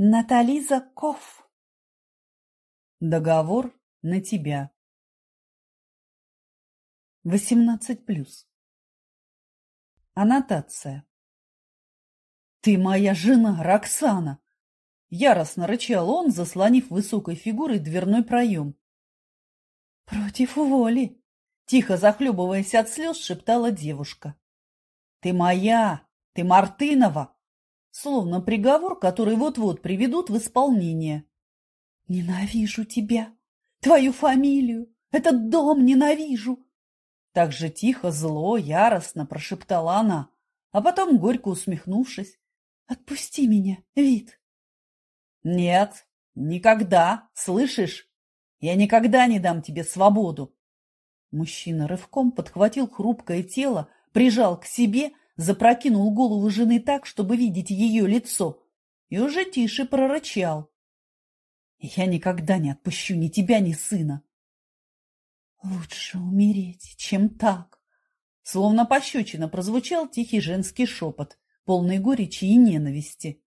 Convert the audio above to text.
Натализа Ков. Договор на тебя. 18+. Аннотация. «Ты моя жена, Роксана!» Яростно рычал он, заслонив высокой фигурой дверной проем. «Против воли!» Тихо захлебываясь от слез, шептала девушка. «Ты моя! Ты Мартынова!» Словно приговор, который вот-вот приведут в исполнение. «Ненавижу тебя! Твою фамилию! Этот дом ненавижу!» Так же тихо, зло, яростно прошептала она, а потом, горько усмехнувшись, «Отпусти меня, Вит!» «Нет, никогда, слышишь? Я никогда не дам тебе свободу!» Мужчина рывком подхватил хрупкое тело, прижал к себе, запрокинул голову жены так, чтобы видеть ее лицо, и уже тише прорычал. «Я никогда не отпущу ни тебя, ни сына!» «Лучше умереть, чем так!» Словно пощечина прозвучал тихий женский шепот, полный горечи и ненависти.